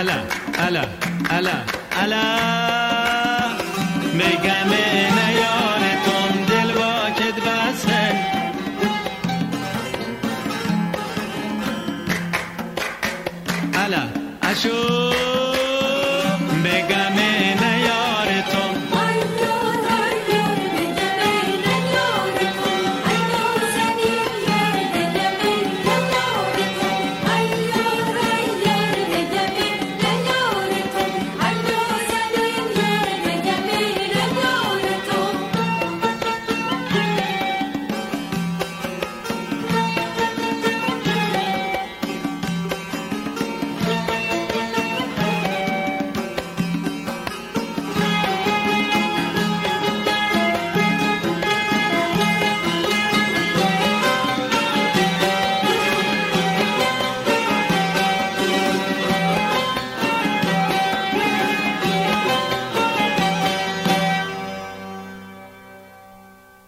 الا الا الا الا. میگم نیارتون دل واکت بسته. الا اشو. میگم